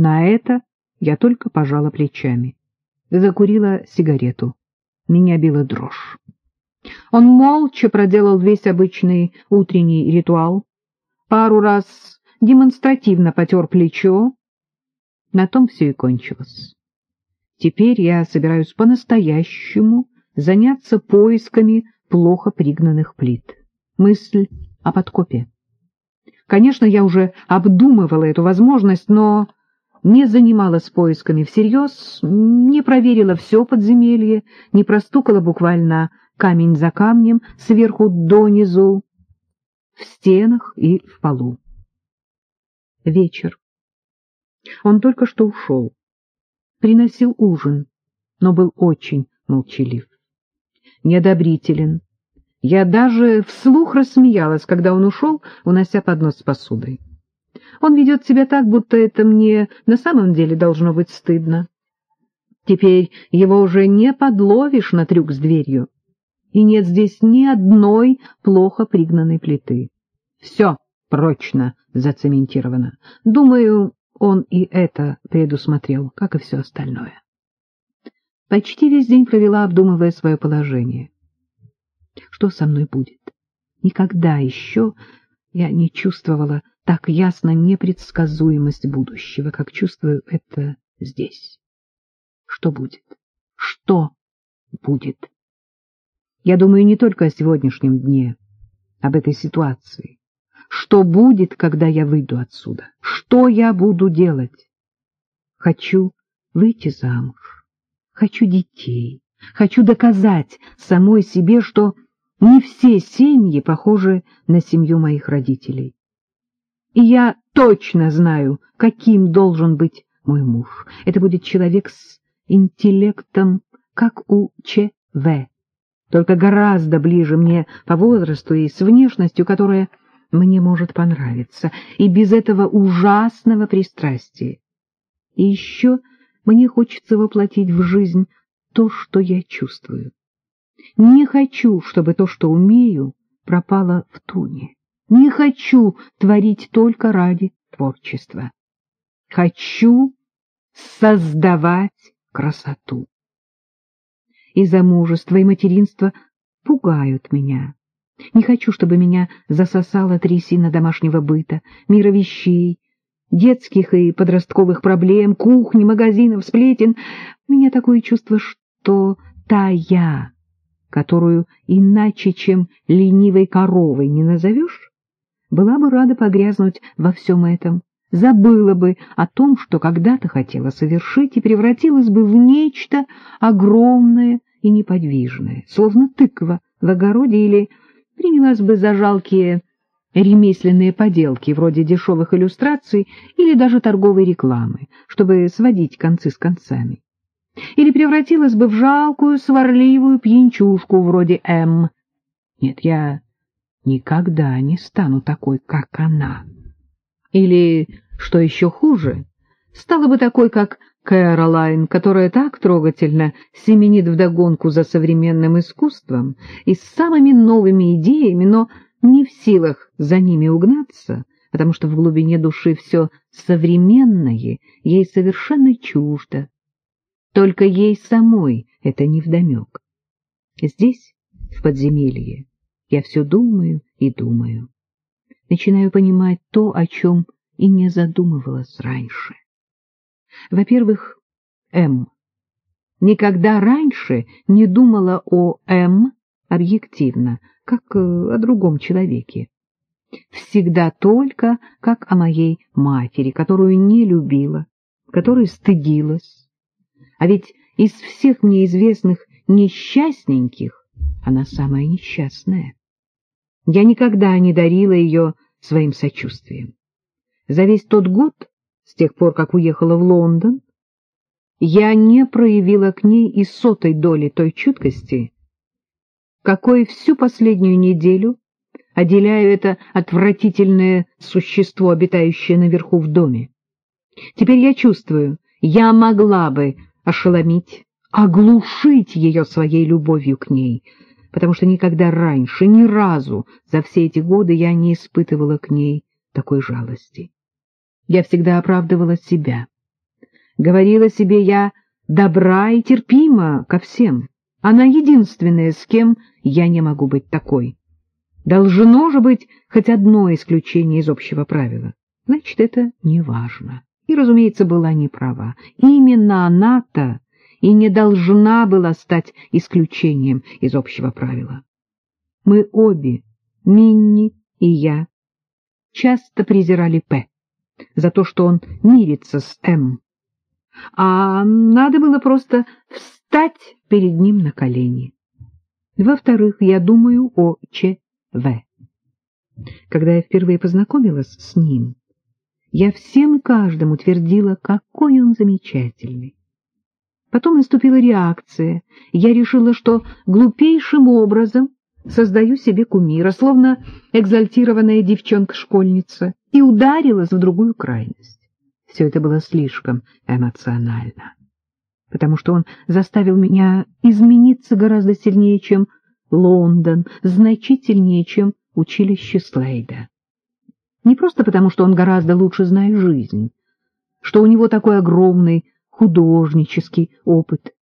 На это я только пожала плечами. Закурила сигарету. Меня била дрожь. Он молча проделал весь обычный утренний ритуал, пару раз демонстративно потер плечо. На том все и кончилось. Теперь я собираюсь по-настоящему заняться поисками плохо пригнанных плит. Мысль о подкопе. Конечно, я уже обдумывала эту возможность, но не занималась поисками всерьез, не проверила все подземелье, не простукала буквально камень за камнем, сверху донизу, в стенах и в полу. Вечер. Он только что ушел. Приносил ужин, но был очень молчалив. Неодобрителен. Я даже вслух рассмеялась, когда он ушел, унося поднос с посудой. Он ведет себя так, будто это мне на самом деле должно быть стыдно. Теперь его уже не подловишь на трюк с дверью и нет здесь ни одной плохо пригнанной плиты. Все прочно зацементировано. Думаю, он и это предусмотрел, как и все остальное. Почти весь день провела, обдумывая свое положение. Что со мной будет? Никогда еще я не чувствовала так ясно непредсказуемость будущего, как чувствую это здесь. Что будет? Что будет? Я думаю не только о сегодняшнем дне, об этой ситуации. Что будет, когда я выйду отсюда? Что я буду делать? Хочу выйти замуж. Хочу детей. Хочу доказать самой себе, что не все семьи похожи на семью моих родителей. И я точно знаю, каким должен быть мой муж. Это будет человек с интеллектом, как у Ч.В только гораздо ближе мне по возрасту и с внешностью, которая мне может понравиться, и без этого ужасного пристрастия. И еще мне хочется воплотить в жизнь то, что я чувствую. Не хочу, чтобы то, что умею, пропало в туне. Не хочу творить только ради творчества. Хочу создавать красоту и замужество, и материнство пугают меня. Не хочу, чтобы меня засосала трясина домашнего быта, мира вещей, детских и подростковых проблем, кухни, магазинов, сплетен. У меня такое чувство, что та я, которую иначе, чем ленивой коровой не назовешь, была бы рада погрязнуть во всем этом, забыла бы о том, что когда-то хотела совершить, и превратилась бы в нечто огромное и неподвижное, словно тыква в огороде, или принялась бы за жалкие ремесленные поделки, вроде дешевых иллюстраций или даже торговой рекламы, чтобы сводить концы с концами. Или превратилась бы в жалкую, сварливую пьянчушку вроде М. Нет, я никогда не стану такой, как она. Или, что еще хуже, стала бы такой, как Кэролайн, которая так трогательно семенит вдогонку за современным искусством и с самыми новыми идеями, но не в силах за ними угнаться, потому что в глубине души все современное ей совершенно чуждо. Только ей самой это невдомек. Здесь, в подземелье, я все думаю и думаю начинаю понимать то, о чем и не задумывалась раньше. Во-первых, М. Никогда раньше не думала о М объективно, как э, о другом человеке. Всегда только как о моей матери, которую не любила, которой стыдилась. А ведь из всех мне известных несчастненьких она самая несчастная. Я никогда не дарила ее своим сочувствием. За весь тот год, с тех пор, как уехала в Лондон, я не проявила к ней и сотой доли той чуткости, какой всю последнюю неделю отделяю это отвратительное существо, обитающее наверху в доме. Теперь я чувствую, я могла бы ошеломить, оглушить ее своей любовью к ней — потому что никогда раньше, ни разу за все эти годы я не испытывала к ней такой жалости. Я всегда оправдывала себя, Говорила себе я добра и терпима ко всем. Она единственная, с кем я не могу быть такой. Должно же быть хоть одно исключение из общего правила. Значит, это не важно. И, разумеется, была не права. Именно она-то и не должна была стать исключением из общего правила. Мы обе, Минни и я, часто презирали П за то, что он мирится с М. А надо было просто встать перед ним на колени. Во-вторых, я думаю о Ч.В. Когда я впервые познакомилась с ним, я всем и каждому твердила, какой он замечательный. Потом наступила реакция, я решила, что глупейшим образом создаю себе кумира, словно экзальтированная девчонка-школьница, и ударилась в другую крайность. Все это было слишком эмоционально, потому что он заставил меня измениться гораздо сильнее, чем Лондон, значительнее, чем училище Слейда. Не просто потому, что он гораздо лучше знает жизнь, что у него такой огромный художнический опыт,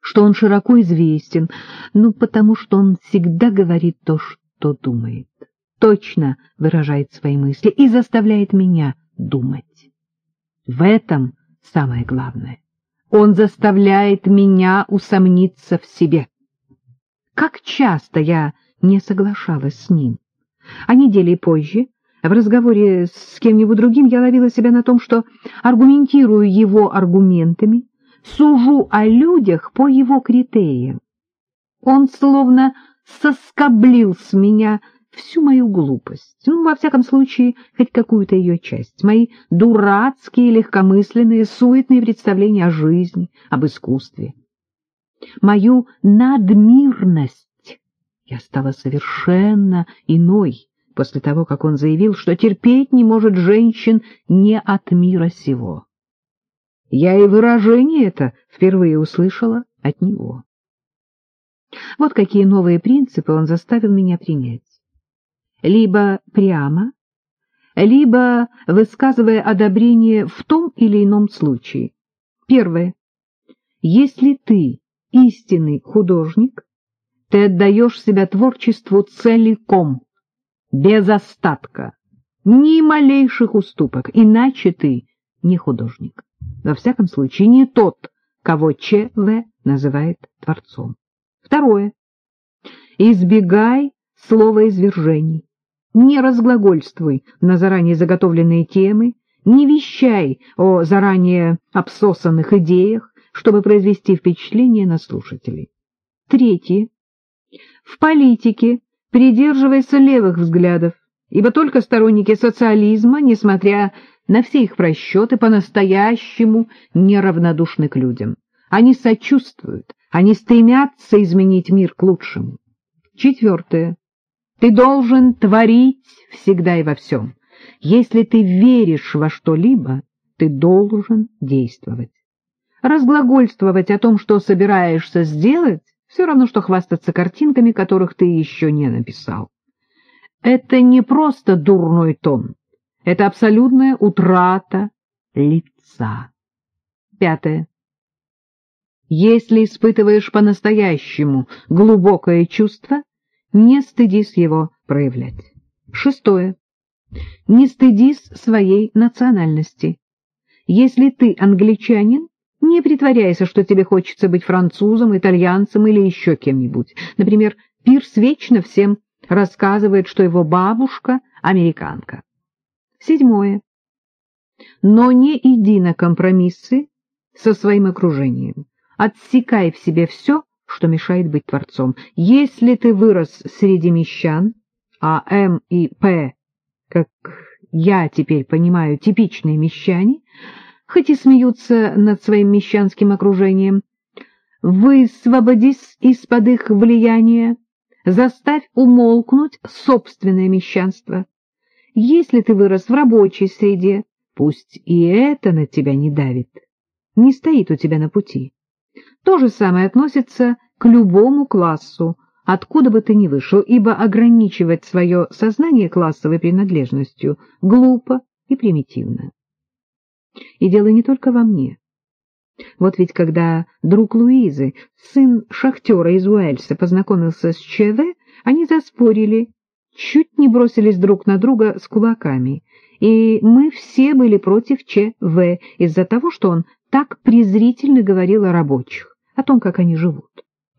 что он широко известен, ну, потому что он всегда говорит то, что думает, точно выражает свои мысли и заставляет меня думать. В этом самое главное. Он заставляет меня усомниться в себе. Как часто я не соглашалась с ним. А недели позже, в разговоре с кем-нибудь другим, я ловила себя на том, что аргументирую его аргументами, сужу о людях по его критериям. Он словно соскоблил с меня всю мою глупость, ну, во всяком случае, хоть какую-то ее часть, мои дурацкие, легкомысленные, суетные представления о жизни, об искусстве. Мою надмирность я стала совершенно иной после того, как он заявил, что терпеть не может женщин не от мира сего. Я и выражение это впервые услышала от него. Вот какие новые принципы он заставил меня принять. Либо прямо, либо высказывая одобрение в том или ином случае. Первое. Если ты истинный художник, ты отдаешь себя творчеству целиком, без остатка, ни малейших уступок, иначе ты не художник. Во всяком случае, не тот, кого ЧВ называет творцом. Второе. Избегай слова извержений. Не разглагольствуй на заранее заготовленные темы, не вещай о заранее обсосанных идеях, чтобы произвести впечатление на слушателей. Третье. В политике придерживайся левых взглядов, ибо только сторонники социализма, несмотря на все их просчеты, по-настоящему неравнодушны к людям. Они сочувствуют, они стремятся изменить мир к лучшему. Четвертое. Ты должен творить всегда и во всем. Если ты веришь во что-либо, ты должен действовать. Разглагольствовать о том, что собираешься сделать, все равно, что хвастаться картинками, которых ты еще не написал. Это не просто дурной тон, это абсолютная утрата лица. Пятое. Если испытываешь по-настоящему глубокое чувство, не стыдись его проявлять. Шестое. Не стыдись своей национальности. Если ты англичанин, не притворяйся, что тебе хочется быть французом, итальянцем или еще кем-нибудь. Например, Пирс вечно всем рассказывает, что его бабушка — американка. Седьмое. Но не иди на компромиссы со своим окружением. Отсекай в себе все, что мешает быть творцом. Если ты вырос среди мещан, а М и П, как я теперь понимаю, типичные мещане, хоть и смеются над своим мещанским окружением. Высвободись из-под их влияния, заставь умолкнуть собственное мещанство. Если ты вырос в рабочей среде, пусть и это на тебя не давит, не стоит у тебя на пути. То же самое относится к любому классу, откуда бы ты ни вышел, ибо ограничивать свое сознание классовой принадлежностью глупо и примитивно. И дело не только во мне. Вот ведь когда друг Луизы, сын шахтера из Уэльса, познакомился с ЧВ, они заспорили, чуть не бросились друг на друга с кулаками, и мы все были против ЧВ из-за того, что он так презрительно говорил о рабочих, о том, как они живут.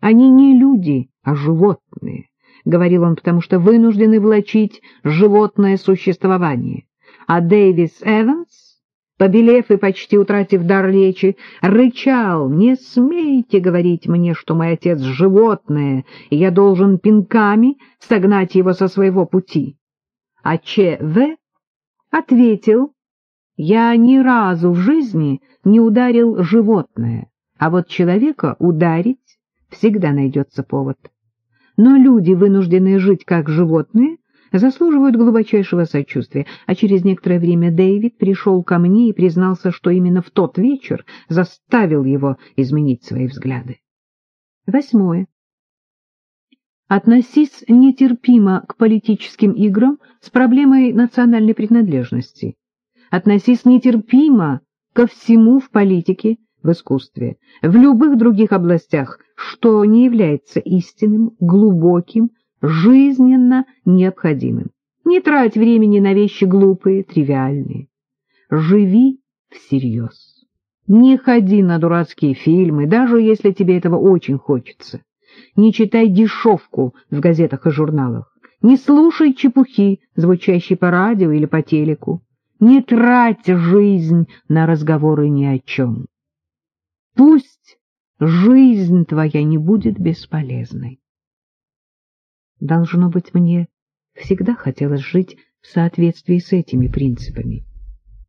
Они не люди, а животные, — говорил он, потому что вынуждены влачить животное существование. А Дэвис Эванс, побелев и почти утратив дар речи, рычал, «Не смейте говорить мне, что мой отец — животное, и я должен пинками согнать его со своего пути». А Ч.В. ответил, «Я ни разу в жизни не ударил животное, а вот человека ударить всегда найдется повод. Но люди, вынужденные жить как животные, заслуживают глубочайшего сочувствия, а через некоторое время Дэвид пришел ко мне и признался, что именно в тот вечер заставил его изменить свои взгляды. Восьмое. Относись нетерпимо к политическим играм с проблемой национальной принадлежности. Относись нетерпимо ко всему в политике, в искусстве, в любых других областях, что не является истинным, глубоким, жизненно необходимым. Не трать времени на вещи глупые, тривиальные. Живи всерьез. Не ходи на дурацкие фильмы, даже если тебе этого очень хочется. Не читай дешевку в газетах и журналах. Не слушай чепухи, звучащие по радио или по телеку. Не трать жизнь на разговоры ни о чем. Пусть жизнь твоя не будет бесполезной. Должно быть, мне всегда хотелось жить в соответствии с этими принципами.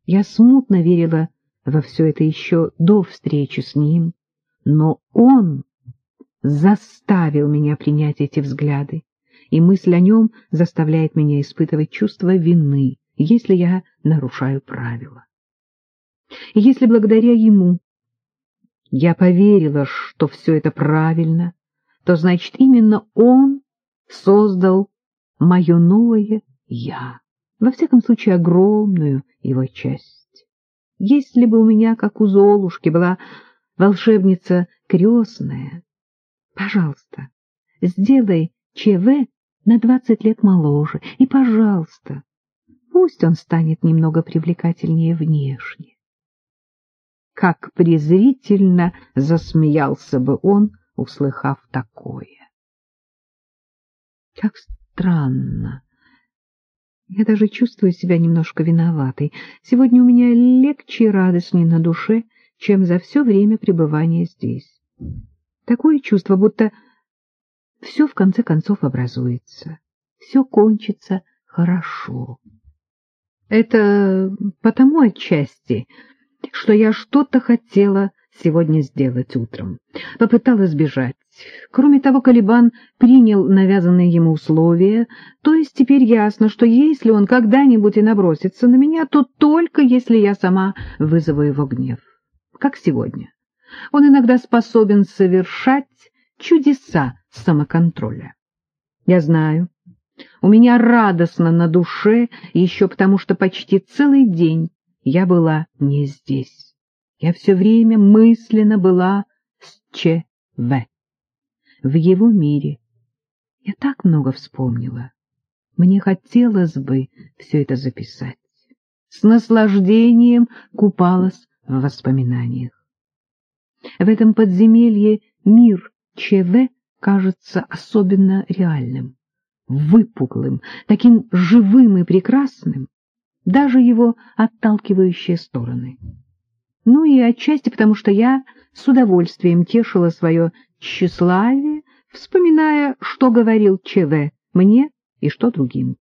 Я смутно верила во все это еще до встречи с ним, но он заставил меня принять эти взгляды, и мысль о нем заставляет меня испытывать чувство вины, если я нарушаю правила. И если благодаря ему я поверила, что все это правильно, то, значит, именно он создал мое новое «я», во всяком случае, огромную его часть. Если бы у меня, как у Золушки, была волшебница крестная, пожалуйста, сделай ЧВ на двадцать лет моложе, и, пожалуйста, пусть он станет немного привлекательнее внешне. Как презрительно засмеялся бы он, услыхав такое. Как странно. Я даже чувствую себя немножко виноватой. Сегодня у меня легче и радостнее на душе, чем за все время пребывания здесь. Такое чувство, будто все в конце концов образуется, все кончится хорошо. Это потому отчасти, что я что-то хотела сегодня сделать утром. Попыталась бежать. Кроме того, Калибан принял навязанные ему условия, то есть теперь ясно, что если он когда-нибудь и набросится на меня, то только если я сама вызову его гнев. Как сегодня. Он иногда способен совершать чудеса самоконтроля. Я знаю, у меня радостно на душе, еще потому что почти целый день я была не здесь. Я все время мысленно была с ЧВ. В его мире. Я так много вспомнила. Мне хотелось бы все это записать. С наслаждением купалась в воспоминаниях. В этом подземелье мир ЧВ кажется особенно реальным, выпуклым, таким живым и прекрасным, даже его отталкивающие стороны ну и отчасти потому, что я с удовольствием тешила свое тщеславие, вспоминая, что говорил ЧВ мне и что другим.